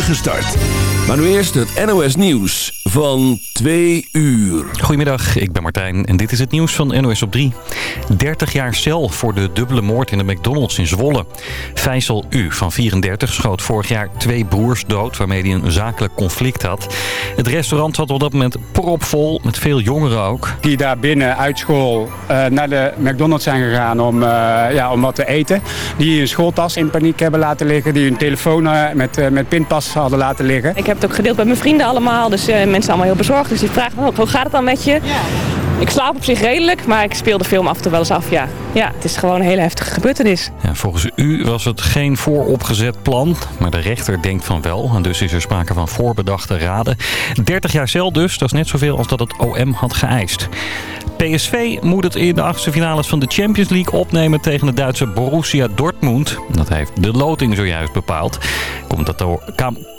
spoedige start. Maar nu eerst het NOS Nieuws van 2 uur. Goedemiddag, ik ben Martijn en dit is het nieuws van NOS op 3. 30 jaar cel voor de dubbele moord in de McDonald's in Zwolle. Faisal U van 34 schoot vorig jaar twee broers dood... waarmee hij een zakelijk conflict had. Het restaurant zat op dat moment propvol, met veel jongeren ook. Die daar binnen uit school uh, naar de McDonald's zijn gegaan om, uh, ja, om wat te eten. Die hun schooltas in paniek hebben laten liggen. Die hun telefoon uh, met, met pinpas hadden laten liggen. Ik heb het ook gedeeld bij mijn vrienden allemaal. Dus mensen allemaal heel bezorgd. Dus die vragen dan ook, hoe gaat het dan met je? Ja. Ik slaap op zich redelijk, maar ik speel de film af en toe wel eens af, ja. Ja, het is gewoon een hele heftige gebeurtenis. Ja, volgens u was het geen vooropgezet plan, maar de rechter denkt van wel. En dus is er sprake van voorbedachte raden. 30 jaar cel dus, dat is net zoveel als dat het OM had geëist. PSV moet het in de achtste finales van de Champions League opnemen tegen de Duitse Borussia Dortmund. Dat heeft de loting zojuist bepaald. Commentator,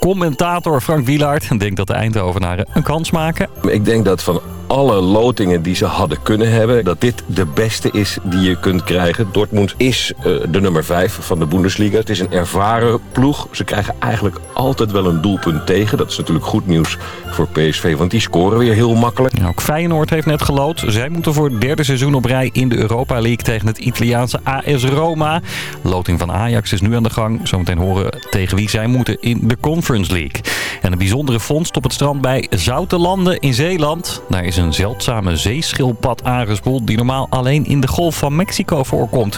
commentator Frank Wielaert denkt dat de Eindhovenaren een kans maken. Ik denk dat van alle lotingen die ze hadden kunnen hebben... dat dit de beste is die je kunt krijgen. Dortmund is uh, de nummer 5 van de Bundesliga. Het is een ervaren ploeg. Ze krijgen eigenlijk altijd wel een doelpunt tegen. Dat is natuurlijk goed nieuws voor PSV, want die scoren weer heel makkelijk. Ook Feyenoord heeft net gelood. Zij moeten voor het derde seizoen op rij in de Europa League... tegen het Italiaanse AS Roma. Loting van Ajax is nu aan de gang. Zometeen horen tegen wie zij moeten in de Conference League. En een bijzondere vondst op het strand bij Zoutelanden in Zeeland. Daar is een zeldzame zeeschildpad aangespoeld die normaal alleen in de golf van Mexico voorkomt.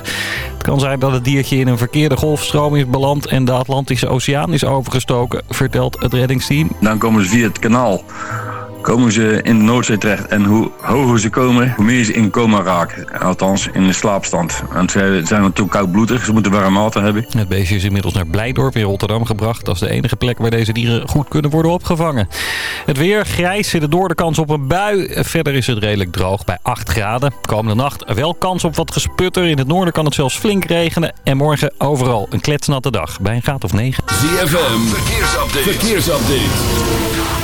Het kan zijn dat het diertje in een verkeerde golfstroom is beland en de Atlantische Oceaan is overgestoken, vertelt het reddingsteam. Dan komen ze via het kanaal komen ze in de Noordzee terecht. En hoe hoger ze komen, hoe meer ze in coma raken. Althans, in de slaapstand. En ze zijn natuurlijk koudbloedig, ze moeten warm water hebben. Het beestje is inmiddels naar Blijdorp in Rotterdam gebracht. Dat is de enige plek waar deze dieren goed kunnen worden opgevangen. Het weer grijs in de door de kans op een bui. Verder is het redelijk droog bij 8 graden. Komende nacht wel kans op wat gesputter. In het noorden kan het zelfs flink regenen. En morgen overal een kletsnatte dag bij een graad of 9. ZFM, verkeersupdate. verkeersupdate.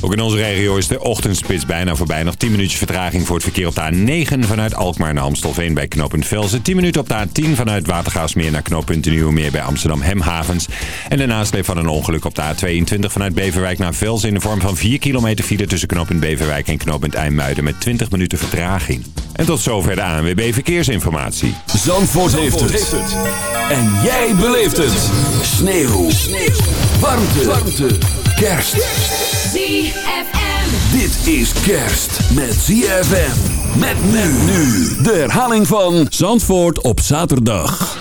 Ook in onze regio is de ochtendspits bijna voorbij. Nog 10 minuutjes vertraging voor het verkeer op de A9 vanuit Alkmaar naar Amstelveen bij knooppunt Velzen. 10 minuten op de A10 vanuit Watergaasmeer naar knooppunt Nieuwemeer bij Amsterdam Hemhavens. En de nasleep van een ongeluk op de A22 vanuit Beverwijk naar Velzen in de vorm van 4 kilometer file tussen knooppunt Beverwijk en knooppunt IJmuiden met 20 minuten vertraging. En tot zover de ANWB Verkeersinformatie. Zandvoort, heeft, het. En jij beleeft het. Sneeuw. Sneeuw. Warmte. Warmte. Kerst. ZFM. Dit is kerst met ZFM. Met men nu. De herhaling van Zandvoort op zaterdag.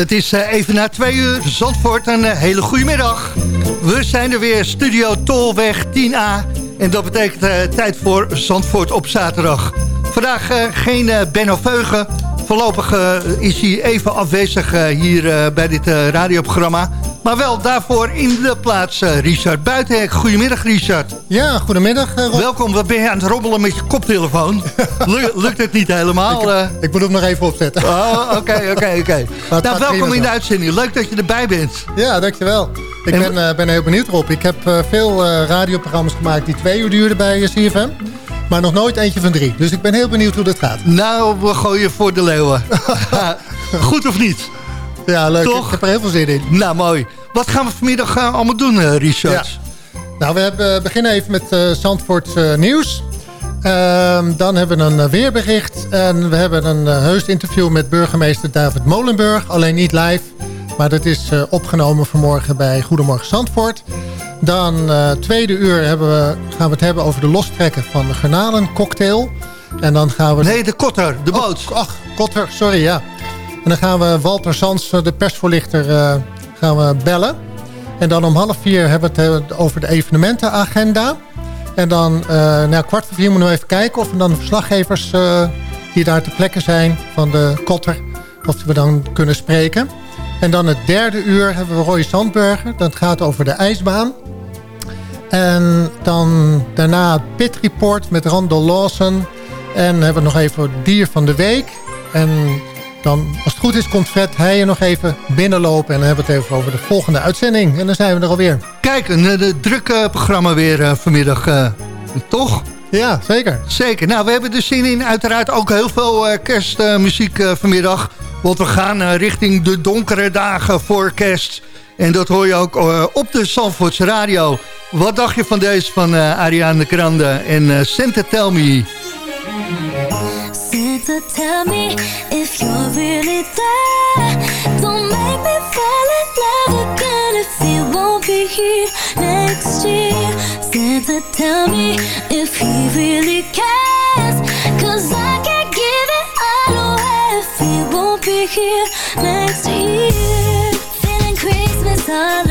Het is eh, even na twee uur. Zandvoort, een eh, hele goede middag. We zijn er weer, Studio Tolweg 10A. En dat betekent uh, tijd voor Zandvoort op zaterdag. Vandaag geen Benno Veugen. Voorlopig is hij even afwezig hier bij dit radioprogramma. Maar wel daarvoor in de plaats Richard Buitenhek. Goedemiddag Richard. Ja, goedemiddag Rob. Welkom, wat ben je aan het robbelen met je koptelefoon? lukt het niet helemaal? Ik, ik moet hem nog even opzetten. Oh, oké, oké, oké. Nou, welkom in de uitzending. Leuk dat je erbij bent. Ja, dankjewel. Ik ben, uh, ben heel benieuwd erop. Ik heb uh, veel radioprogramma's gemaakt die twee uur duurden bij CFM. Maar nog nooit eentje van drie. Dus ik ben heel benieuwd hoe dat gaat. Nou, we gooien voor de leeuwen. Goed of niet? Ja, leuk. Toch? Ik heb er heel veel zin in. Nou, mooi. Wat gaan we vanmiddag allemaal doen, Richard? Ja. Nou, we hebben, beginnen even met Zandvoort nieuws. Ehm, dan hebben we een weerbericht. En we hebben een heus interview met burgemeester David Molenburg. Alleen niet live. Maar dat is uh, opgenomen vanmorgen bij Goedemorgen Zandvoort. Dan uh, tweede uur hebben we, gaan we het hebben over de lostrekken van de garnalencocktail. En dan gaan we... Nee, de kotter, de boot. Oh, ach, kotter, sorry, ja. En dan gaan we Walter Sans, de persvoorlichter, uh, gaan we bellen. En dan om half vier hebben we het over de evenementenagenda. En dan nou, kwart voor vier moeten we even kijken of we dan verslaggevers die daar ter plekke zijn van de kotter, of we dan kunnen spreken. En dan het derde uur hebben we Roy Sandburger. Dat gaat over de ijsbaan. En dan daarna Pit Report met Randall Lawson. En hebben we nog even dier van de week. En dan, als het goed is, komt Fred Heijen nog even binnenlopen. En dan hebben we het even over de volgende uitzending. En dan zijn we er alweer. Kijk, een de eh, drukke programma weer uh, vanmiddag. Uh, toch? Ja, zeker. Zeker. Nou, we hebben er zin in. Uiteraard ook heel veel kerstmuziek vanmiddag. Want we gaan richting de donkere dagen voor kerst. En dat hoor je ook op de Zandvoorts Radio. Wat dacht je van deze van Ariane Grande en Santa Tell Me? Tell me if you're really there. Don't make me fall in love again if you won't be here next year. Santa tell me if he really cares. Cause I can't give it all away if he won't be here next year. Feeling Christmas all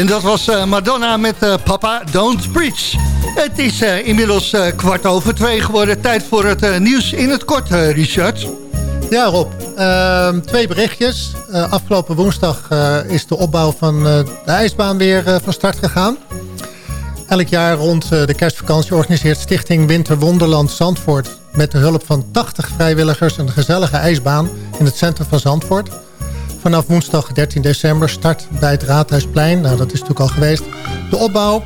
En dat was uh, Madonna met uh, Papa Don't Preach. Het is uh, inmiddels kwart over twee geworden. Tijd voor het nieuws in het kort, Richard. Ja, Rob. Ehm, twee berichtjes. afgelopen woensdag is de opbouw van de ijsbaan weer van start gegaan. Elk jaar rond de kerstvakantie organiseert Stichting Winter Wonderland Zandvoort... met de hulp van 80 vrijwilligers een gezellige ijsbaan in het centrum van Zandvoort... Vanaf woensdag 13 december start bij het Raadhuisplein. Nou, dat is natuurlijk al geweest. De opbouw.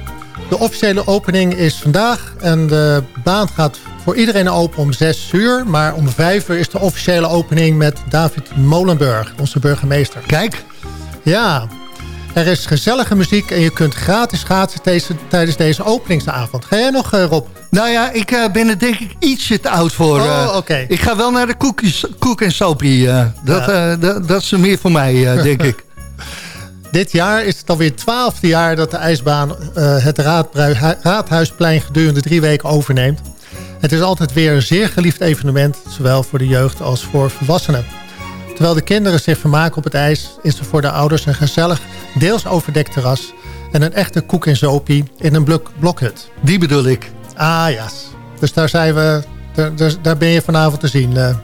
De officiële opening is vandaag. En de baan gaat voor iedereen open om 6 uur. Maar om 5 uur is de officiële opening met David Molenburg, onze burgemeester. Kijk. Ja, er is gezellige muziek en je kunt gratis schaatsen tijdens deze openingsavond. Ga jij nog, uh, Rob? Nou ja, ik uh, ben er denk ik ietsje te oud voor. Oh, uh, oké. Ik ga wel naar de koekjes, koek en sopie. dat, ja. dat, dat is meer voor mij, denk ik. Dit jaar is het alweer het twaalfde jaar dat de ijsbaan het Raadhuisplein gedurende drie weken overneemt. Het is altijd weer een zeer geliefd evenement, zowel voor de jeugd als voor volwassenen. Terwijl de kinderen zich vermaken op het ijs... is er voor de ouders een gezellig, deels overdekt terras... en een echte koek en zopie in een blok blokhut. Die bedoel ik. Ah, ja. Dus daar, zijn we, daar, ben je vanavond te zien. Eh.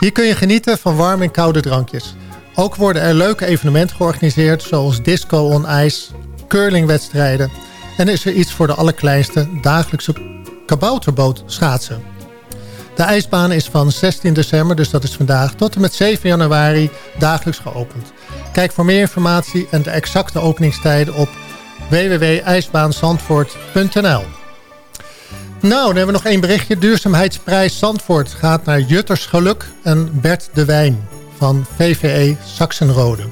Hier kun je genieten van warme en koude drankjes. Ook worden er leuke evenementen georganiseerd... zoals disco on ijs, curlingwedstrijden... en is er iets voor de allerkleinste dagelijkse kabouterboot schaatsen. De ijsbaan is van 16 december, dus dat is vandaag, tot en met 7 januari dagelijks geopend. Kijk voor meer informatie en de exacte openingstijden op www.ijsbaanzandvoort.nl Nou, dan hebben we nog één berichtje. Duurzaamheidsprijs Zandvoort gaat naar Jutters Geluk en Bert de Wijn van VVE Saxenrode.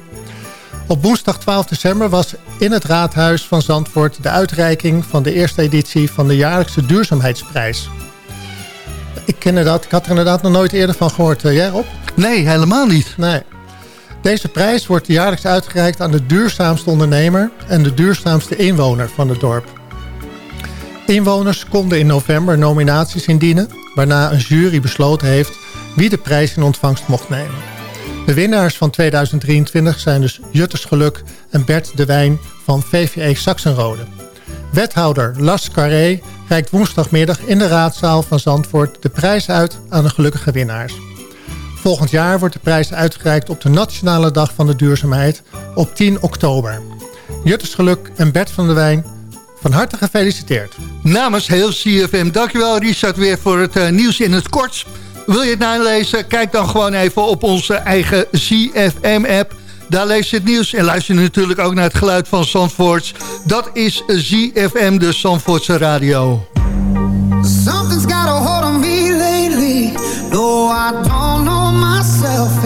Op woensdag 12 december was in het raadhuis van Zandvoort... de uitreiking van de eerste editie van de jaarlijkse duurzaamheidsprijs ik ken dat. Ik had er inderdaad nog nooit eerder van gehoord. Uh, jij op? Nee, helemaal niet. Nee. Deze prijs wordt jaarlijks uitgereikt aan de duurzaamste ondernemer... en de duurzaamste inwoner van het dorp. Inwoners konden in november nominaties indienen... waarna een jury besloten heeft wie de prijs in ontvangst mocht nemen. De winnaars van 2023 zijn dus Jutters Geluk en Bert de Wijn van VVE Saxenrode. Wethouder Las Carré reikt woensdagmiddag in de raadzaal van Zandvoort de prijs uit aan de gelukkige winnaars. Volgend jaar wordt de prijs uitgereikt op de Nationale Dag van de Duurzaamheid op 10 oktober. Jutters Geluk en Bert van der Wijn, van harte gefeliciteerd. Namens heel CFM, dankjewel Richard weer voor het uh, nieuws in het kort. Wil je het nalezen? Kijk dan gewoon even op onze eigen CFM-app. Daar lees je het nieuws en luister je natuurlijk ook naar het geluid van Zandvoorts. Dat is ZFM, de Zandvoortse radio. Something's got a hold on me lately No, I don't know myself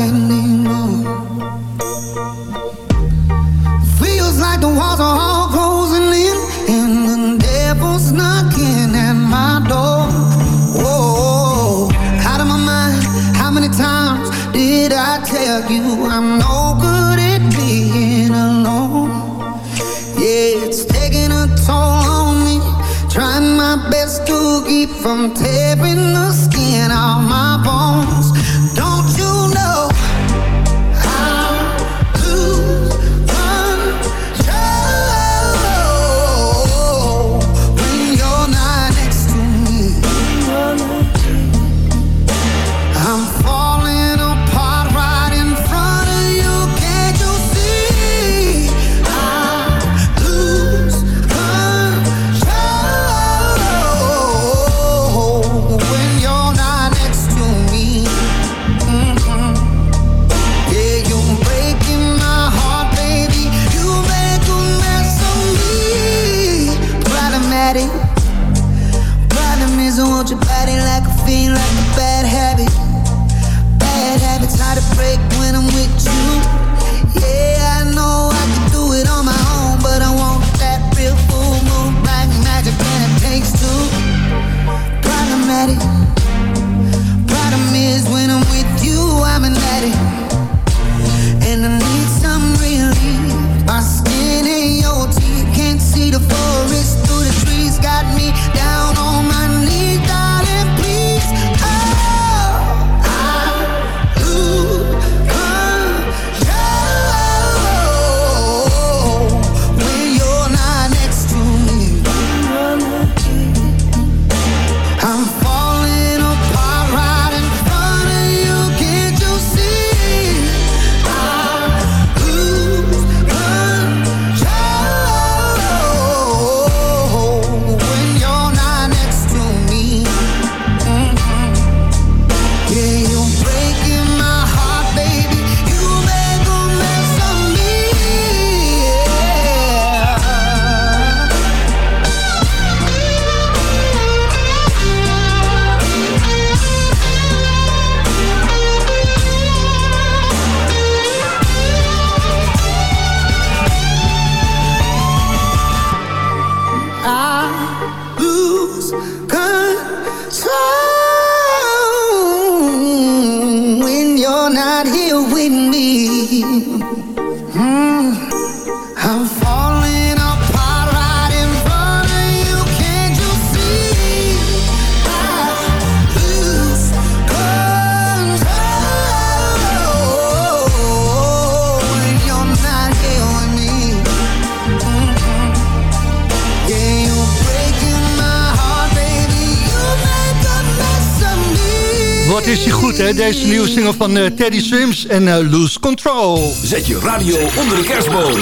deze nieuwe single van eh, Teddy Swims en eh, Lose Control. Zet je radio onder de kerstboom.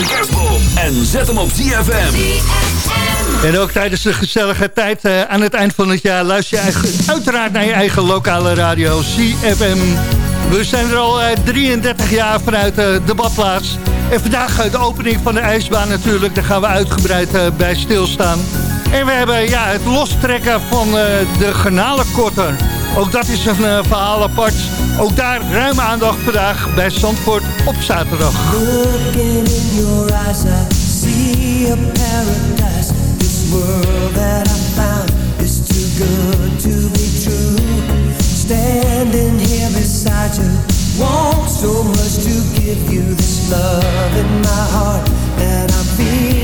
En zet hem op ZFM. En ook tijdens de gezellige tijd eh, aan het eind van het jaar... luister je eigen, uiteraard naar je eigen lokale radio ZFM. We zijn er al 33 jaar vanuit de badplaats. En vandaag de opening van de ijsbaan natuurlijk. Daar gaan we uitgebreid bij stilstaan. En we hebben ja, het lostrekken van de garnalenkorter. Ook dat is een uh, verhaal apart. Ook daar ruime aandacht vandaag bij Zandvoort op zaterdag. Looking in your eyes, I see a paradise. This world that I found is too good to be true. Standing here beside you, want so much to give you this love in my heart. And I feel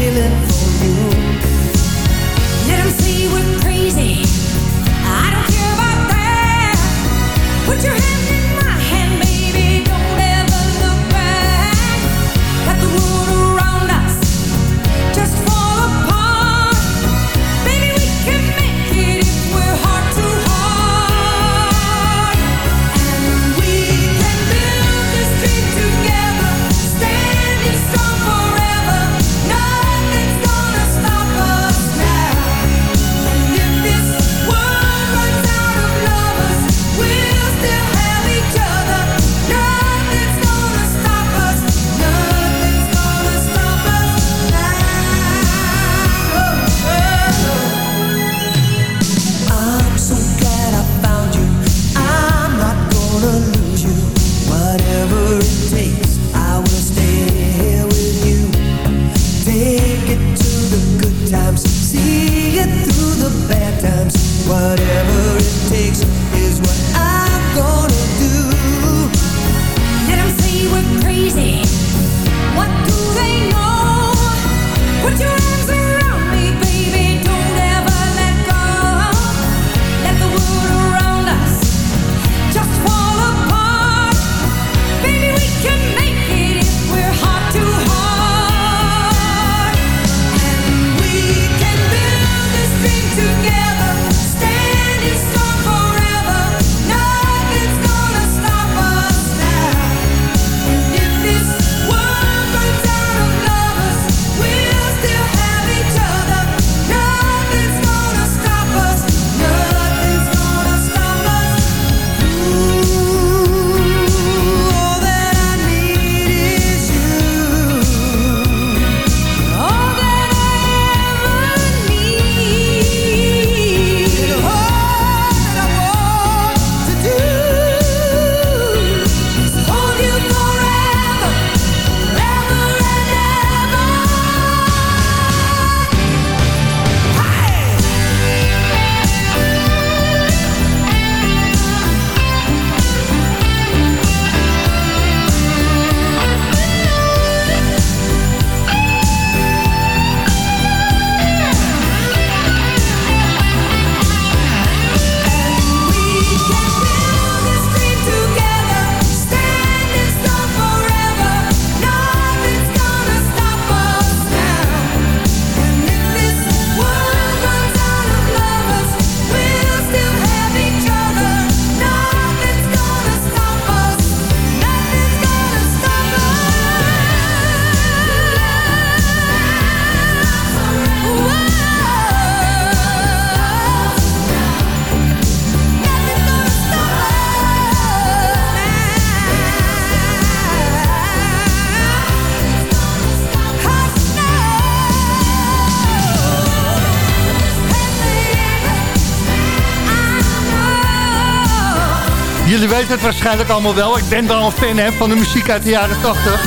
weet het waarschijnlijk allemaal wel. Ik ben wel een fan hè, van de muziek uit de jaren 80.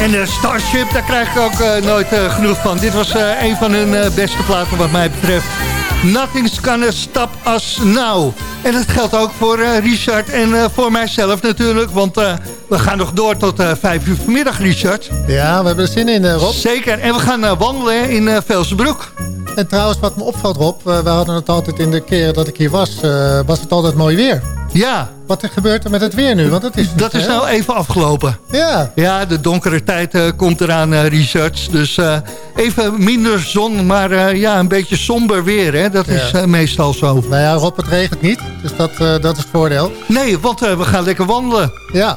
En de Starship, daar krijg ik ook eh, nooit eh, genoeg van. Dit was een van hun beste platen wat mij betreft. Nothing's gonna stop us now. En dat geldt ook voor Richard en voor mijzelf natuurlijk. Want we gaan nog door tot 5 uur vanmiddag, Richard. Ja, we hebben er zin in, Rob. Zeker. En we gaan wandelen in uh, Velsenbroek. En trouwens, wat me opvalt, Rob... we hadden het altijd in de keren dat ik hier was... was het altijd mooi weer. Ja. Wat er gebeurt er met het weer nu? Want dat is, dat is nou even afgelopen. Ja. Ja, de donkere tijd uh, komt eraan, uh, Research. Dus uh, even minder zon, maar ja, een beetje somber weer. Hè? Dat is meestal zo. Nou ja, Rob, het regent niet. Dus dat, dat is het voordeel. Nee, want we gaan lekker wandelen. Ja.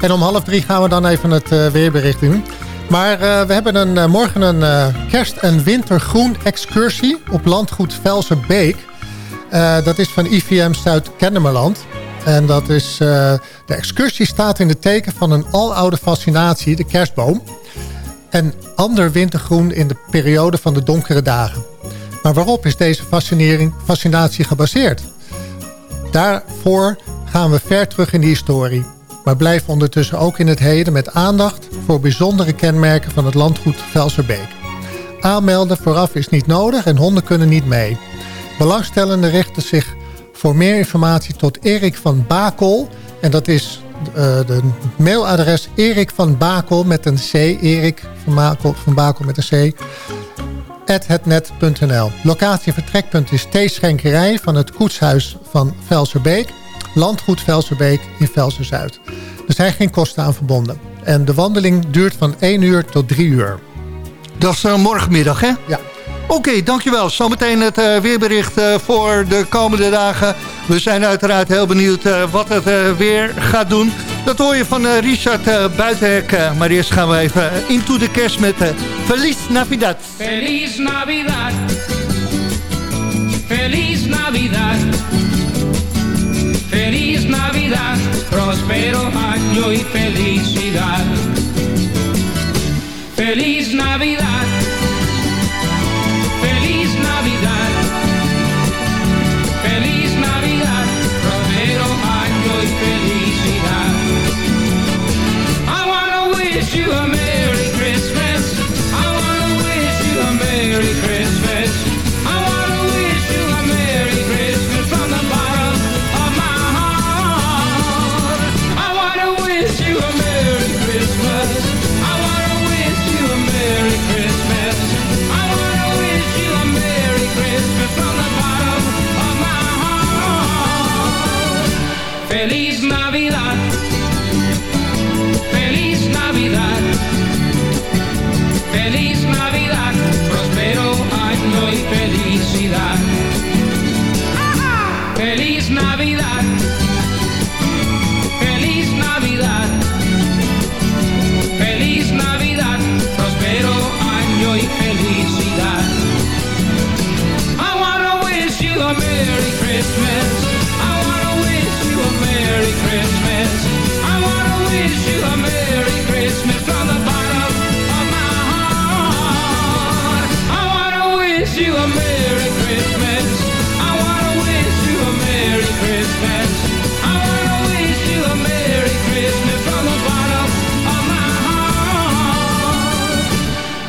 En om half drie gaan we dan even het weerbericht doen. Maar we hebben een, morgen een kerst- en wintergroen excursie op landgoed Velserbeek. dat is van IVM Zuid-Kennemerland. En dat is, de excursie staat in het teken van een aloude fascinatie, de kerstboom. En ander wintergroen in de periode van de donkere dagen. Maar waarop is deze fascinatie gebaseerd? Daarvoor gaan we ver terug in de historie. Maar blijven ondertussen ook in het heden met aandacht voor bijzondere kenmerken van het landgoed Velserbeek. Aanmelden vooraf is niet nodig en honden kunnen niet mee. Belangstellenden richten zich voor meer informatie tot Erik van Bakel. En dat is uh, de mailadres Erik van Bakel met een C. Erik van Bakel, van Bakel met een C. hetnet.nl Locatie en vertrekpunt is Theeschenkerij van het koetshuis van Velserbeek. Landgoed Velserbeek in Velser-Zuid. Er zijn geen kosten aan verbonden. En de wandeling duurt van 1 uur tot 3 uur. Dat is uh, morgenmiddag, hè? Ja. Oké, dankjewel. Zometeen het uh, weerbericht uh, voor de komende dagen. We zijn uiteraard heel benieuwd uh, wat het weer gaat doen. Dat hoor je van Richard Buitenhek. maar eerst gaan we even into de kerst met Feliz Navidad. Feliz Navidad. Navidad. Prospero año y felicidad. Feliz. Navidad.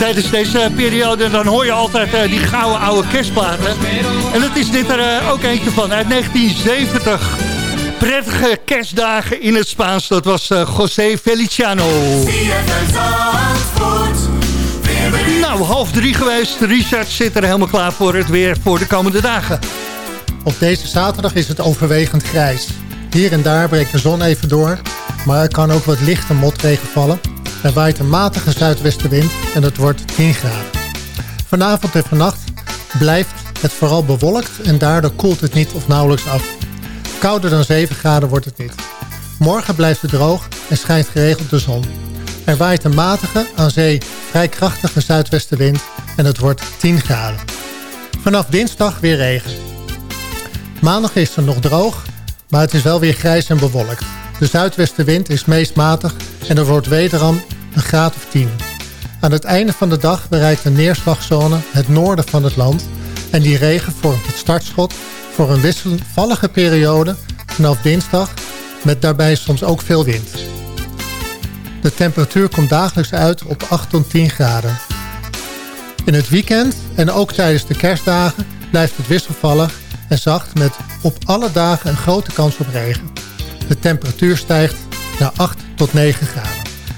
Tijdens deze periode dan hoor je altijd uh, die gouden oude kerstplaten. En dat is dit er uh, ook eentje van, uit 1970. Prettige kerstdagen in het Spaans, dat was José Feliciano. Nou, half drie geweest. Richard zit er helemaal klaar voor het weer voor de komende dagen. Op deze zaterdag is het overwegend grijs. Hier en daar breekt de zon even door, maar er kan ook wat lichte motregen vallen. Er waait een matige zuidwestenwind en het wordt 10 graden. Vanavond en vannacht blijft het vooral bewolkt en daardoor koelt het niet of nauwelijks af. Kouder dan 7 graden wordt het niet. Morgen blijft het droog en schijnt geregeld de zon. Er waait een matige, aan zee vrij krachtige zuidwestenwind en het wordt 10 graden. Vanaf dinsdag weer regen. Maandag is het nog droog, maar het is wel weer grijs en bewolkt. De zuidwestenwind is meest matig en er wordt wederom een graad of 10. Aan het einde van de dag bereikt een neerslagzone het noorden van het land... en die regen vormt het startschot voor een wisselvallige periode vanaf dinsdag... met daarbij soms ook veel wind. De temperatuur komt dagelijks uit op 8 tot 10 graden. In het weekend en ook tijdens de kerstdagen blijft het wisselvallig en zacht met op alle dagen een grote kans op regen. De temperatuur stijgt naar 8 tot 9 graden.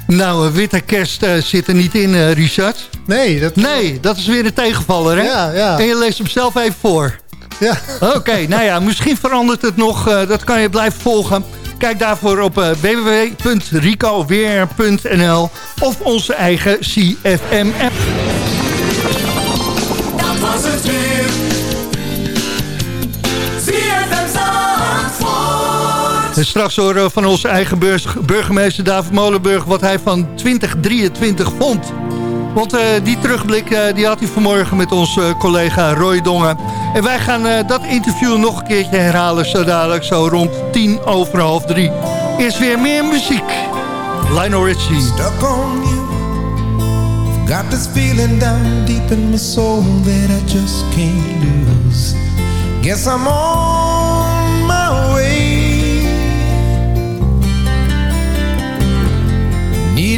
Nou, eh, witte kerst eh, zit er niet in, eh, Richard. Nee dat... nee, dat is weer een tegenvaller, hè? Ja, ja. En je leest hem zelf even voor. Ja. Oké, nou ja, misschien verandert het nog. eh, dat kan je blijven volgen. Kijk daarvoor op www.ricoweer.nl of onze eigen CFM-app. Dat was het weer. En straks horen van onze eigen burgemeester David Molenburg... wat hij van 2023 vond. Want eh, die terugblik eh, die had hij vanmorgen met onze collega Roy Dongen. En wij gaan eh, dat interview nog een keertje herhalen... zo dadelijk zo rond tien over half drie. Eerst weer meer muziek. Lionel Richie. Got this feeling down deep in my soul that I just can't lose. Guess I'm on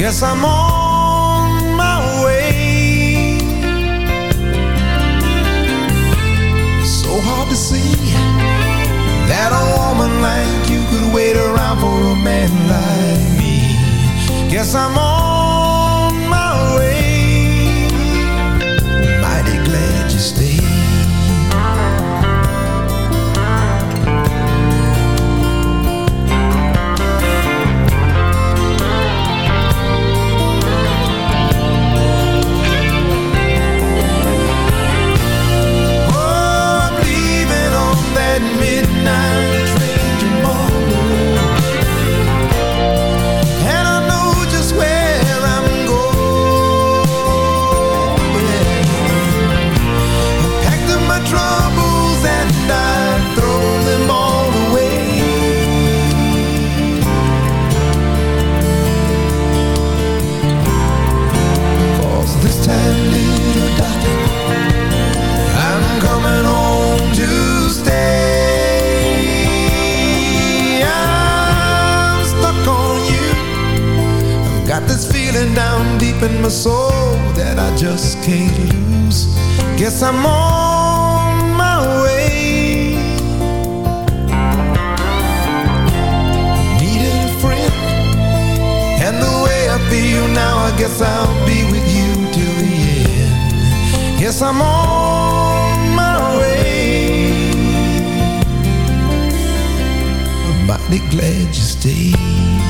Guess I'm on I'm on my way. I'm mighty glad you stayed.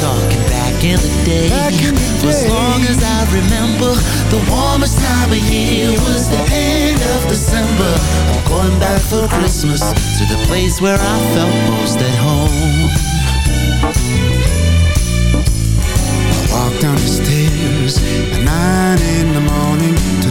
Talking back in the day. In the For as long as I remember, the warmest time of year was the end of December. I'm going back for Christmas to the place where I felt most at home. I walk down the stairs at nine in the morning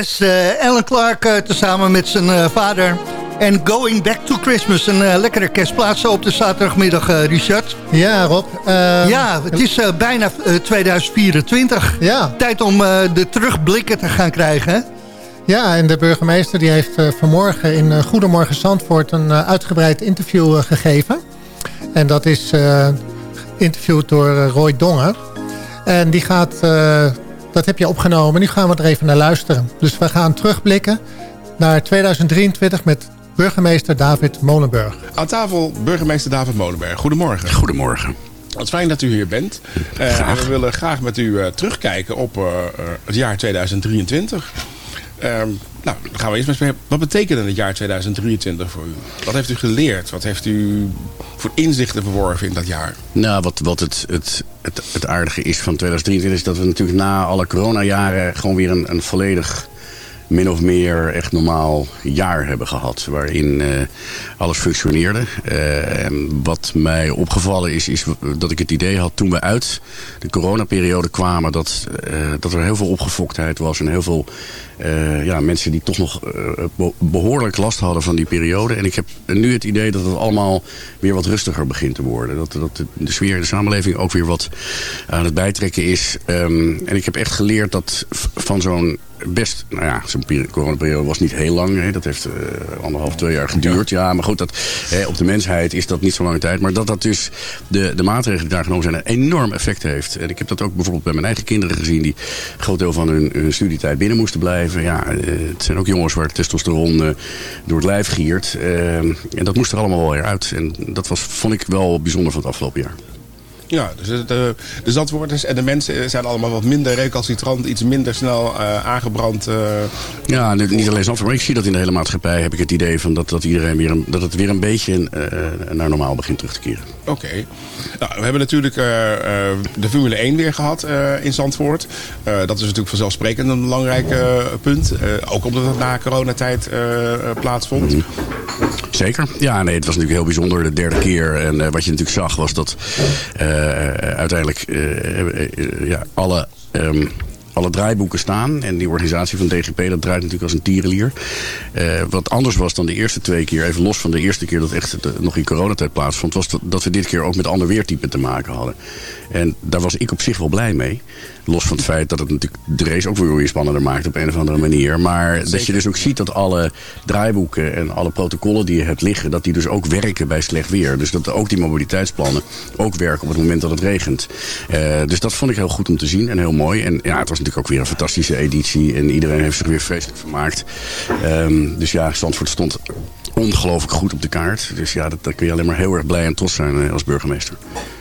Yes, uh, Alan Clark uh, tezamen met zijn uh, vader. En Going Back to Christmas. Een lekkere kerstplaats op de zaterdagmiddag, Richard. Ja, Rob. ja, het is bijna 2024. Ja. Tijd om de terugblikken te gaan krijgen? Ja, en de burgemeester die heeft vanmorgen in Goedemorgen Zandvoort... een uitgebreid interview gegeven. En dat is geïnterviewd door Roy Donger. En die gaat... dat heb je opgenomen. Nu gaan we er even naar luisteren. Dus we gaan terugblikken naar 2023 met burgemeester David Molenburg. Aan tafel burgemeester David Molenburg. Goedemorgen. Goedemorgen. Wat fijn dat u hier bent. Uh, we willen graag met u uh, terugkijken op uh, het jaar 2023. Ehm, nou, dan gaan we eerst maar mee. Wat betekende het jaar 2023 voor u? Wat heeft u geleerd? Wat heeft u voor inzichten verworven in dat jaar? Nou, wat, wat het, het, het, het aardige is van 2023 is dat we natuurlijk na alle coronajaren gewoon weer een, een volledig min of meer echt normaal jaar hebben gehad. Waarin eh, alles functioneerde. Eh, en wat mij opgevallen is, is dat ik het idee had toen we uit de coronaperiode kwamen... dat, eh, dat er heel veel opgefoktheid was en heel veel ja, mensen die toch nog eh, be- behoorlijk last hadden van die periode. En ik heb nu het idee dat het allemaal weer wat rustiger begint te worden. Dat, dat de, sfeer in de samenleving ook weer wat aan het bijtrekken is. Ehm, en ik heb echt geleerd dat van zo'n best, nou ja, zo'n peri- coronaperiode was niet heel lang. Hè. Dat heeft eh, anderhalf, twee jaar geduurd. Ja, maar goed, dat, hè, op de mensheid is dat niet zo lange tijd. Maar dat dat dus de, de maatregelen die daar genomen zijn een enorm effect heeft. En ik heb dat ook bijvoorbeeld bij mijn eigen kinderen gezien... die een groot deel van hun, hun studietijd binnen moesten blijven. Ja, eh, het zijn ook jongens waar testosteron eh, door het lijf giert. Eh, en dat moest er allemaal wel weer uit. En dat was, vond ik wel bijzonder van het afgelopen jaar. Ja, dus de, de, de zandwoorders en de mensen zijn allemaal wat minder recalcitrant, iets minder snel eh, aangebrand. eh. Ja, niet alleen Zandvoort, maar ik zie dat in de hele maatschappij heb ik het idee van dat, dat, iedereen weer een, dat het weer een beetje eh, naar normaal begint terug te keren. Oké. Nou, we hebben natuurlijk eh, eh, de Formule 1 weer gehad eh, in Zandvoort. Eh, dat is natuurlijk vanzelfsprekend een belangrijk eh, punt. Eh, ook omdat het na coronatijd eh, eh, plaatsvond. Zeker. Ja, nee, het was natuurlijk heel bijzonder de derde keer. En eh, wat je natuurlijk zag was dat eh, uiteindelijk eh, eh, eh, ja, alle... ehm, alle draaiboeken staan. En die organisatie van DGP, dat draait natuurlijk als een tierenlier. Wat anders was dan de eerste twee keer, even los van de eerste keer dat echt nog in coronatijd plaatsvond, was dat, dat we dit keer ook met ander weertype te maken hadden. En daar was ik op zich wel blij mee. Los van het feit dat het natuurlijk de race ook weer weer spannender maakt op een of andere manier. Maar dat je dus ook ziet dat alle draaiboeken en alle protocollen die je hebt liggen, dat die dus ook werken bij slecht weer. Dus dat ook die mobiliteitsplannen ook werken op het moment dat het regent. Eh, dus dat vond ik heel goed om te zien en heel mooi. En ja, het was natuurlijk ook weer een fantastische editie. En iedereen heeft zich weer vreselijk vermaakt. Ehm, dus ja, Zandvoort stond ongelooflijk goed op de kaart. Dus ja, dat, daar kun je alleen maar heel erg blij en trots zijn eh, als burgemeester.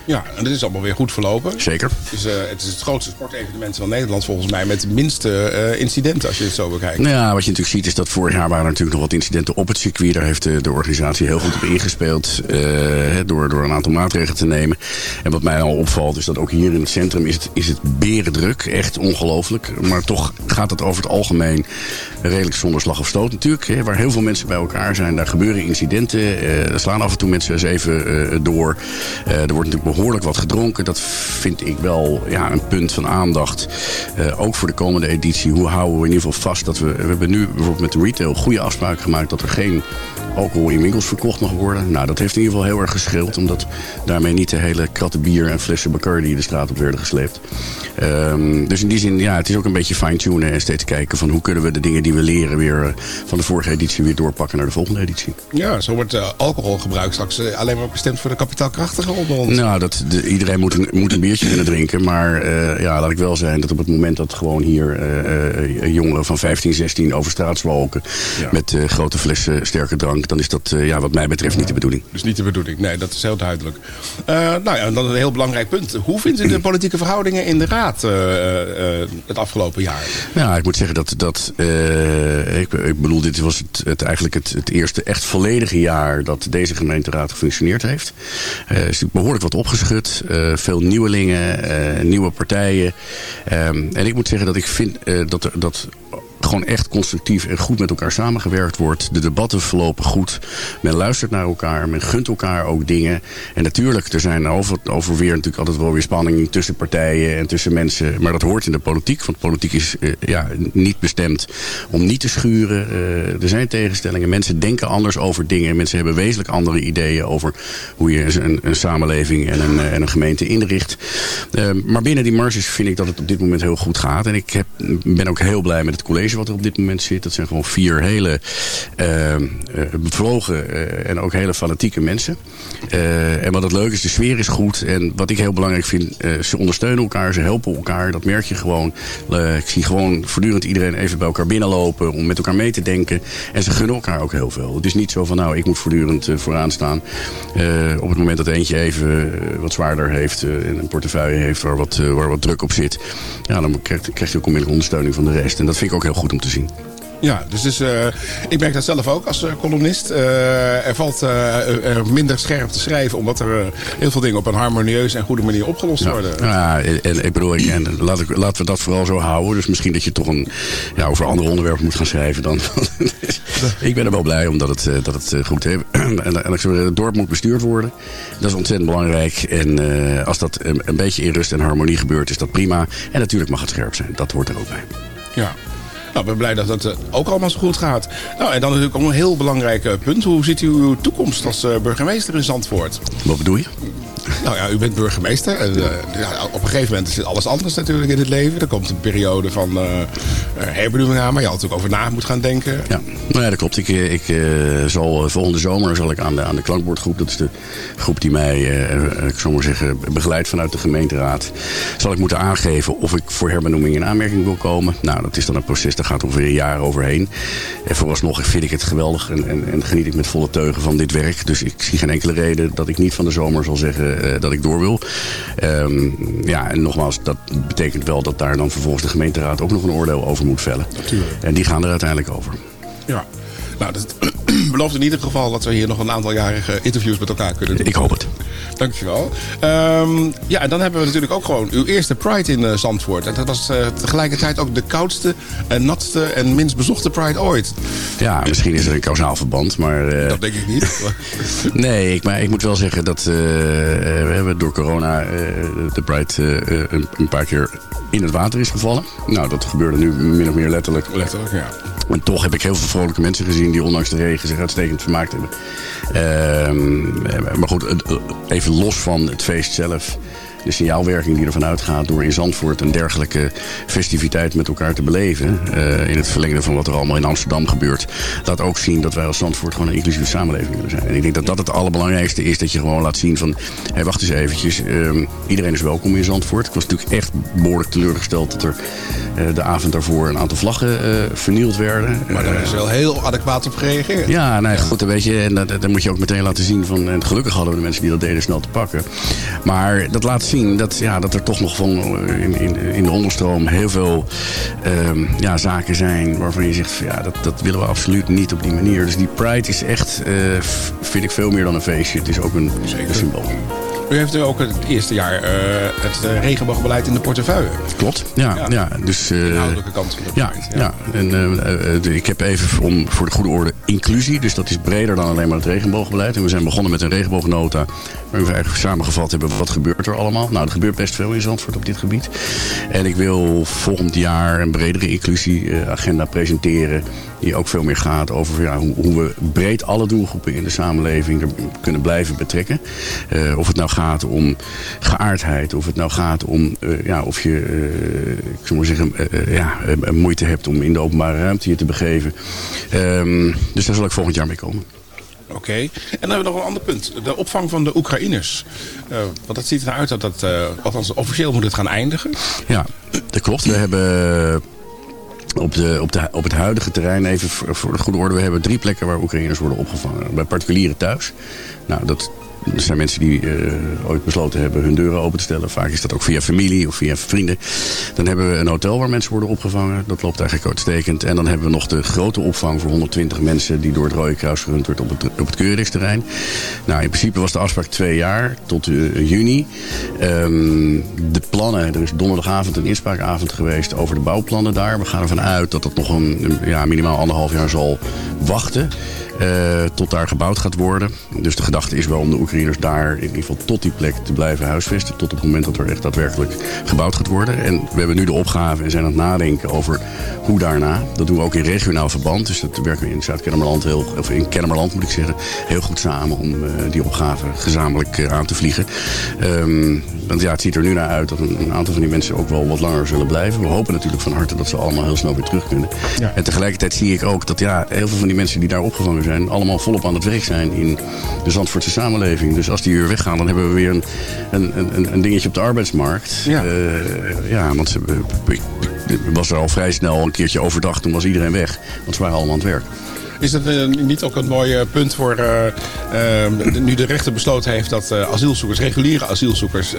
Ja, en dat is allemaal weer goed verlopen. Zeker. Dus, eh, het is het grootste sportevenement van Nederland volgens mij met de minste eh, incidenten als je het zo bekijkt. Nou ja, wat je natuurlijk ziet is dat vorig jaar waren er natuurlijk nog wat incidenten op het circuit. Daar heeft de, de organisatie heel goed op ingespeeld door, door een aantal maatregelen te nemen. En wat mij al opvalt is dat ook hier in het centrum is het, is het berendruk. Echt ongelooflijk. Maar toch gaat het over het algemeen redelijk zonder slag of stoot natuurlijk. Hè, waar heel veel mensen bij elkaar zijn. Daar gebeuren incidenten. eh, er slaan af en toe mensen eens even eh, door. Eh, er wordt natuurlijk behoorlijk wat gedronken. Dat vind ik wel ja, een punt van aandacht. Ook voor de komende editie. Hoe houden we in ieder geval vast dat we... We hebben nu bijvoorbeeld met de retail goede afspraken gemaakt... dat er geen alcohol in winkels verkocht mag worden. Nou, dat heeft in ieder geval heel erg gescheeld. Omdat daarmee niet de hele kratten bier en flessen Bacardi de straat op werden gesleept. Ehm, dus in die zin, ja, het is ook een beetje fine-tunen en steeds kijken van hoe kunnen we de dingen die we leren weer van de vorige editie weer doorpakken naar de volgende editie. Ja, zo wordt eh, alcoholgebruik straks eh, alleen maar bestemd voor de kapitaalkrachtigen onder ons. Nou, dat, de, iedereen moet een, moet een biertje kunnen drinken. Maar eh, ja, laat ik wel zijn dat op het moment dat gewoon hier jongeren van 15, 16 over straat zwalken... met grote flessen sterke drank, dan is dat ja, wat mij betreft niet de bedoeling. Dus niet de bedoeling. Nee, dat is heel duidelijk. Nou ja, en dan een heel belangrijk punt. Hoe vindt u de politieke verhoudingen in de Raad het afgelopen jaar? Ja, ik moet zeggen dat... dat ik, ik bedoel, dit was het, het, eigenlijk het, het eerste echt volledige jaar... dat deze gemeenteraad gefunctioneerd heeft. Eh, er is behoorlijk wat opgeschud. eh, veel nieuwelingen, eh, nieuwe partijen. Ehm, en ik moet zeggen dat ik vind dat, dat gewoon echt constructief en goed met elkaar samengewerkt wordt. De debatten verlopen goed. Men luistert naar elkaar. Men gunt elkaar ook dingen. En natuurlijk, er zijn over, weer natuurlijk altijd wel weer spanningen tussen partijen en tussen mensen. Maar dat hoort in de politiek. Want politiek is eh, ja, niet bestemd om niet te schuren. Eh, er zijn tegenstellingen. Mensen denken anders over dingen. Mensen hebben wezenlijk andere ideeën over hoe je een, een samenleving en een, eh, en een gemeente inricht. Maar binnen die marges vind ik dat het op dit moment heel goed gaat. En ik heb, ben ook heel blij met het college wat er op dit moment zit. Dat zijn gewoon vier hele eh, bevlogen eh, en ook hele fanatieke mensen. Eh, en wat het leuke is, de sfeer is goed. En wat ik heel belangrijk vind, ze ondersteunen elkaar, ze helpen elkaar. Dat merk je gewoon. Ik zie gewoon voortdurend iedereen even bij elkaar binnenlopen om met elkaar mee te denken. En ze gunnen elkaar ook heel veel. Het is niet zo van, nou, ik moet voortdurend vooraan staan. Op het moment dat eentje even wat zwaarder heeft en een portefeuille heeft waar wat, waar wat druk op zit. Ja, dan krijg je ook onmiddellijk ondersteuning van de rest. En dat vind ik ook heel goed om te zien. Ja, dus, dus eh, ik merk dat zelf ook als eh, columnist. Eh, er valt minder scherp te schrijven, omdat er heel veel dingen op een harmonieuze en goede manier opgelost worden. Ja, en, ik bedoel, ik, en laat ik, laten we dat vooral zo houden. Dus misschien dat je toch een, ja, over andere onderwerpen moet gaan schrijven dan. ik ben er wel blij omdat het, dat het goed heeft. en, en ik het dorp moet bestuurd worden. Dat is ontzettend belangrijk. En als dat een, een beetje in rust en harmonie gebeurt, is dat prima. En natuurlijk mag het scherp zijn. Dat hoort er ook bij. Ja. Nou, ik ben blij dat het eh, ook allemaal zo goed gaat. Nou, en dan natuurlijk ook een heel belangrijk eh, punt. Hoe ziet uw toekomst als eh, burgemeester in Zandvoort? Wat bedoel je? Nou ja, u bent burgemeester. En, eh, ja, op een gegeven moment is alles anders natuurlijk in het leven. Er komt een periode van eh eh, herbenoeming aan, waar je al natuurlijk over na moet gaan denken. Ja, nou ja, dat klopt. Ik, ik zal volgende zomer zal ik aan de, aan de klankbordgroep, dat is de groep die mij, ik zal maar zeggen, begeleidt vanuit de gemeenteraad, zal ik moeten aangeven of ik voor herbenoeming in aanmerking wil komen. Nou, dat is dan een proces, daar gaat ongeveer een jaar overheen. En vooralsnog vind ik het geweldig en, en, en geniet ik met volle teugen van dit werk. Dus ik zie geen enkele reden dat ik niet van de zomer zal zeggen dat ik door wil. Ehm, ja, en nogmaals, dat betekent wel dat daar dan vervolgens de gemeenteraad ook nog een oordeel over moet vellen. Natuurlijk. En die gaan er uiteindelijk over. Ja. Nou, dat belooft in ieder geval dat we hier nog een aantal jarige interviews met elkaar kunnen doen. Ik hoop het. Dankjewel. Ehm ja, en dan hebben we natuurlijk ook gewoon uw eerste Pride in eh, Zandvoort. En dat was eh, tegelijkertijd ook de koudste en natste en minst bezochte Pride ooit. Ja, misschien is er een kausaal verband, maar... eh, Dat denk ik niet. Nee, ik, maar ik moet wel zeggen dat we hebben door corona de Pride een, een paar keer in het water is gevallen. Nou, dat gebeurde nu min of meer letterlijk. Letterlijk, ja. En toch heb ik heel veel vrolijke mensen gezien die ondanks de regen zich uitstekend vermaakt hebben. Ehm, maar goed, even los van het feest zelf. De signaalwerking die ervan uitgaat door in Zandvoort een dergelijke festiviteit met elkaar te beleven. eh, in het verlengde van wat er allemaal in Amsterdam gebeurt. Laat ook zien dat wij als Zandvoort gewoon een inclusieve samenleving willen zijn. En ik denk dat dat het allerbelangrijkste is. Dat je gewoon laat zien van, hé, wacht eens eventjes. ehm, iedereen is welkom in Zandvoort. Ik was natuurlijk echt behoorlijk teleurgesteld dat er eh, de avond daarvoor een aantal vlaggen eh, vernield werden. Maar daar is wel heel adequaat op gereageerd. Ja, nou ja, goed, dan weet je, en dat, dat moet je ook meteen laten zien van, en gelukkig hadden we de mensen die dat deden snel te pakken. Maar dat laat zien dat, ja, dat er toch nog van eh, in, in, in de onderstroom heel veel ehm, ja, zaken zijn waarvan je zegt, van, ja, dat, dat willen we absoluut niet op die manier. Dus die Pride is echt, eh, vind ik veel meer dan een feestje. Het is ook een, een symbool. U heeft ook het eerste jaar eh, het regenboogbeleid in de portefeuille. Klopt, ja. ja. dus, eh, inhoudelijke kant van de ja, ja. En, de- ik heb even om, voor de goede orde inclusie. Dus dat is breder dan alleen maar het regenboogbeleid. En we zijn begonnen met een regenboognota. Waarin we eigenlijk samengevat hebben wat gebeurt er allemaal. Nou, er gebeurt best veel in Zandvoort op dit gebied. En ik wil volgend jaar een bredere inclusieagenda presenteren. Die ook veel meer gaat over hoe, hoe we breed alle doelgroepen in de samenleving kunnen blijven betrekken. Eh, of het nou gaat om geaardheid, of het nou gaat om eh, ja, of je eh, ik zou maar zeggen, ja, moeite hebt om in de openbare ruimte je te begeven. Ehm, dus daar zal ik volgend jaar mee komen. Oké. En dan hebben we nog een ander punt. De opvang van de Oekraïners. Eh, want dat ziet eruit dat dat, eh, althans officieel moet het gaan eindigen. Ja, dat klopt. We hebben op, de, op, de, op het huidige terrein, even voor de goede orde, we hebben drie plekken waar Oekraïners worden opgevangen. Bij particulieren thuis. Nou, dat er zijn mensen die eh, ooit besloten hebben hun deuren open te stellen. Vaak is dat ook via familie of via vrienden. Dan hebben we een hotel waar mensen worden opgevangen. Dat loopt eigenlijk uitstekend. En dan hebben we nog de grote opvang voor 120 mensen... die door het Rode Kruis gerund wordt op het, op. Nou, in principe was de afspraak twee jaar tot eh, juni. Ehm, de plannen, er is donderdagavond een inspraakavond geweest over de bouwplannen daar. We gaan ervan uit dat dat nog een, ja, minimaal anderhalf jaar zal wachten. Eh, tot daar gebouwd gaat worden. Dus de gedachte is wel om de Oekraïners daar in ieder geval tot die plek te blijven huisvesten. Tot op het moment dat er echt daadwerkelijk gebouwd gaat worden. En we hebben nu de opgave en zijn aan het nadenken over hoe daarna. Dat doen we ook in regionaal verband. Dus dat werken we in Zuid-Kennemerland, heel, of in Kennemerland moet ik zeggen, heel goed samen om eh, die opgave gezamenlijk eh, aan te vliegen. Ehm, want ja, het ziet er nu naar uit dat een, een aantal van die mensen ook wel wat langer zullen blijven. We hopen natuurlijk van harte dat ze allemaal heel snel weer terug kunnen. En tegelijkertijd zie ik ook dat ja, heel veel van die mensen die daar opgevangen zijn, allemaal volop aan het werk zijn in de Zandvoortse samenleving. Dus als die weer weggaan, dan hebben we weer een, een, een, een dingetje op de arbeidsmarkt. Ja, ja want ze, was er al vrij snel een keertje overdag, toen was iedereen weg. Want ze waren allemaal aan het werk. Is dat eh, niet ook een mooi punt voor eh, eh, de- nu de rechter besloten heeft dat asielzoekers, reguliere asielzoekers,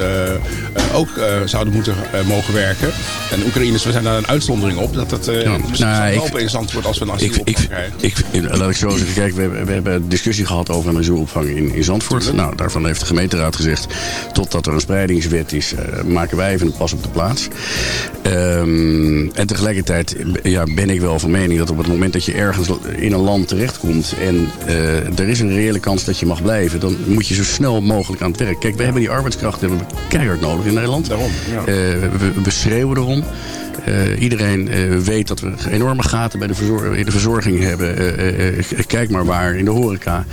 ook zouden moeten mogen werken? En Oekraïners, we zijn daar een uitzondering op. Dat het eh misschien nou, ik- in Zandvoort als we een asielopvang ik, krijgen. ik, laat ik zo zeggen, kijk, we, hebben- we hebben discussie gehad over een asielopvang in, in Zandvoort. Nou, daarvan heeft de gemeenteraad gezegd, totdat er een spreidingswet is, maken wij even een pas op de plaats. Ehm, en tegelijkertijd ja, ben ik wel van mening dat op het moment dat je ergens in een land terechtkomt en eh, er is een reële kans dat je mag blijven, dan moet je zo snel mogelijk aan het werk. Kijk, we hebben die arbeidskrachten hebben we keihard nodig in Nederland. Daarom, ja. Eh, we, we schreeuwen erom. Eh, iedereen weet dat we enorme gaten bij de, verzor- in de verzorging hebben. Kijk maar waar, in de horeca.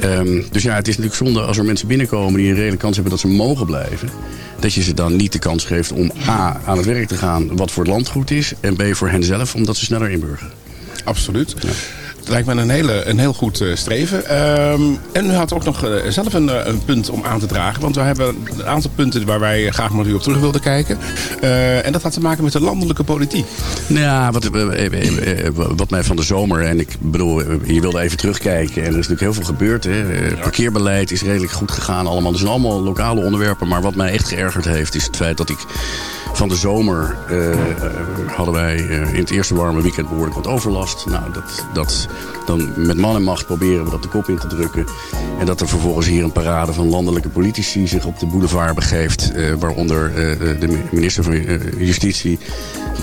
Ehm, dus ja, het is natuurlijk zonde als er mensen binnenkomen die een reële kans hebben dat ze mogen blijven. Dat je ze dan niet de kans geeft om A, aan het werk te gaan wat voor het land goed is. En B, voor hen zelf, omdat ze sneller inburgeren. Absoluut. Het lijkt me een, hele, een heel goed eh, streven. Ehm, en u had ook nog eh, zelf een, eh, een punt om aan te dragen. Want we hebben een aantal punten waar wij graag met u op terug wilden kijken. En dat had te maken met de landelijke politiek. Nou ja, wat, wat mij van de zomer, en ik bedoel, je wilde even terugkijken. En er is natuurlijk heel veel gebeurd. Hè. Parkeerbeleid is redelijk goed gegaan allemaal. Dat zijn allemaal lokale onderwerpen. Maar wat mij echt geërgerd heeft, is het feit dat ik van de zomer eh, hadden wij eh, in het eerste warme weekend behoorlijk wat overlast. Nou, dat, dat, dan met man en macht proberen we dat de kop in te drukken. En dat er vervolgens hier een parade van landelijke politici zich op de boulevard begeeft. eh, waaronder de minister van Justitie,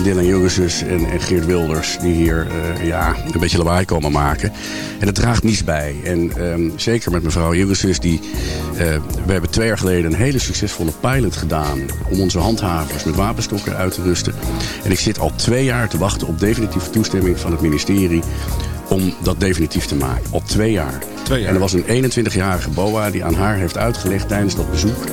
Dylan Jurgensus en, Geert Wilders. Die hier ja, een beetje lawaai komen maken. En dat draagt niets bij. En ehm, zeker met mevrouw Jurgensus. Die, we hebben twee jaar geleden een hele succesvolle pilot gedaan. Om onze handhavers met wapenstokken uit te rusten. En ik zit al twee jaar te wachten op definitieve toestemming van het ministerie om dat definitief te maken. Al twee jaar. Twee. En er was een 21-jarige BOA die aan haar heeft uitgelegd tijdens dat bezoek...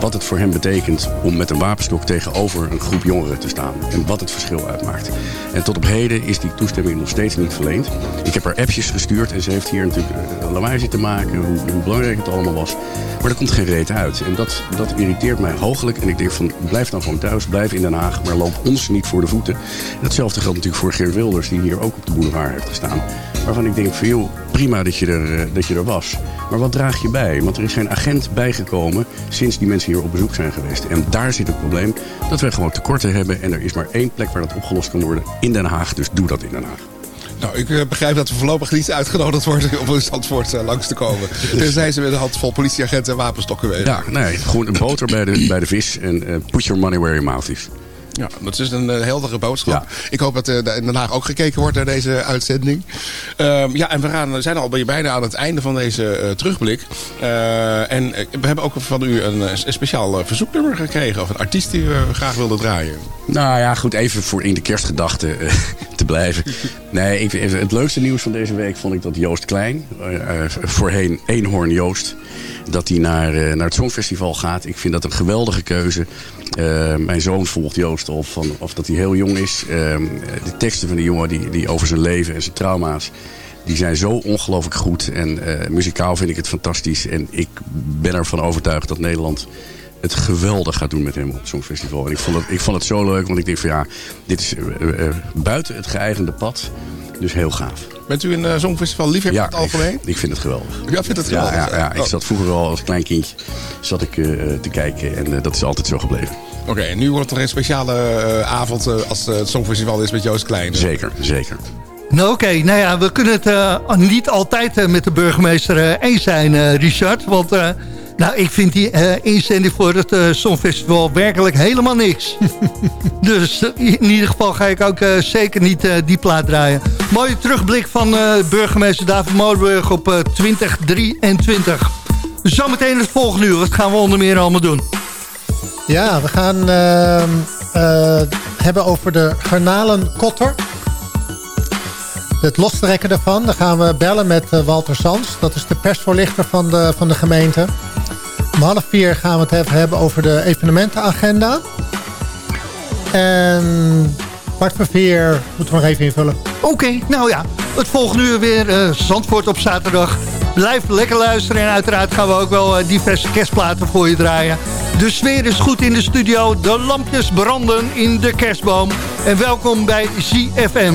wat het voor hem betekent om met een wapenstok tegenover een groep jongeren te staan. En wat het verschil uitmaakt. En tot op heden is die toestemming nog steeds niet verleend. Ik heb haar appjes gestuurd en ze heeft hier natuurlijk eh, lawaai zitten maken... Hoe, hoe belangrijk het allemaal was. Maar er komt geen reet uit. En dat, dat irriteert mij hooglijk. En ik denk van, blijf dan gewoon thuis, blijf in Den Haag... maar loop ons niet voor de voeten. En geldt natuurlijk voor Geert Wilders... die hier ook op de boulevard heeft gestaan. Waarvan ik denk van, joh, prima dat je, er, eh, dat je er was. Maar wat draag je bij? Want er is geen agent bijgekomen sinds die mensen hier op bezoek zijn geweest. En daar zit het probleem dat wij gewoon tekorten hebben. En er is maar één plek waar dat opgelost kan worden in Den Haag. Dus doe dat in Den Haag. Nou, ik eh, begrijp dat we voorlopig niet uitgenodigd worden om in Zandvoort eh, langs te komen. Tenzij ze met een handvol politieagenten en wapenstokken weten. Ja, nee, gewoon een boter bij de, bij de vis. En put your money where your mouth is. Ja, dat is een eh, heldere boodschap. Ik hoop dat eh, in Den Haag ook gekeken wordt naar deze uitzending. Ehm, ja, en we gaan, zijn al bij- bijna aan het einde van deze eh, terugblik. En we hebben ook van u een, een speciaal verzoeknummer gekregen. Of een artiest die we graag wilden draaien. Nou ja, goed, even voor in de kerstgedachte eh, te blijven. Nee, ik, het leukste nieuws van deze week vond ik dat Joost Klein, voorheen Eenhoorn Joost, dat hij naar, naar het Songfestival gaat. Ik vind dat een geweldige keuze. Eh, mijn zoon volgt Joost al van of dat hij heel jong is. Eh, de teksten van die jongen die, die over zijn leven en zijn trauma's. Die zijn zo ongelooflijk goed. En eh, muzikaal vind ik het fantastisch. En ik ben ervan overtuigd dat Nederland het geweldig gaat doen met hem op het Songfestival. En ik vond het, ik vond het zo leuk, want ik denk van ja, dit is eh, buiten het geëigende pad. Dus heel gaaf. Bent u een Songfestival liefhebber Ja, in het algemeen? Ik, ik vind het geweldig. Ja, vindt het Ja, geweldig? ja, ja, ik Oh. zat vroeger al als klein kindje zat ik, eh, te kijken en eh, dat is altijd zo gebleven. Oké, en nu wordt er een speciale avond eh, als het Songfestival is met Joost Klein. Zeker, zeker. Nou oké, nou ja, we kunnen het eh, niet altijd eh, met de burgemeester eh, eens zijn, eh, Richard. Want eh, nou, ik vind die eh, inzending voor het eh, Songfestival werkelijk helemaal niks. dus eh, in ieder geval ga ik ook zeker niet die plaat draaien. Mooie terugblik van burgemeester David Molenburg op eh, 2023. Zometeen het volgende uur, wat gaan we onder meer allemaal doen? Ja, we gaan ehm, eh, hebben over de garnalenkotter. Het lostrekken daarvan. Dan gaan we bellen met Walter Sans. Dat is de persvoorlichter van de, van de gemeente. Om half vier gaan we het hebben over de evenementenagenda. En kwart voor vier moeten we nog even invullen. Oké, nou ja, het volgende uur weer eh, Zandvoort op zaterdag. Blijf lekker luisteren en uiteraard gaan we ook wel eh, diverse kerstplaten voor je draaien. De sfeer is goed in de studio, de lampjes branden in de kerstboom. En welkom bij ZFM.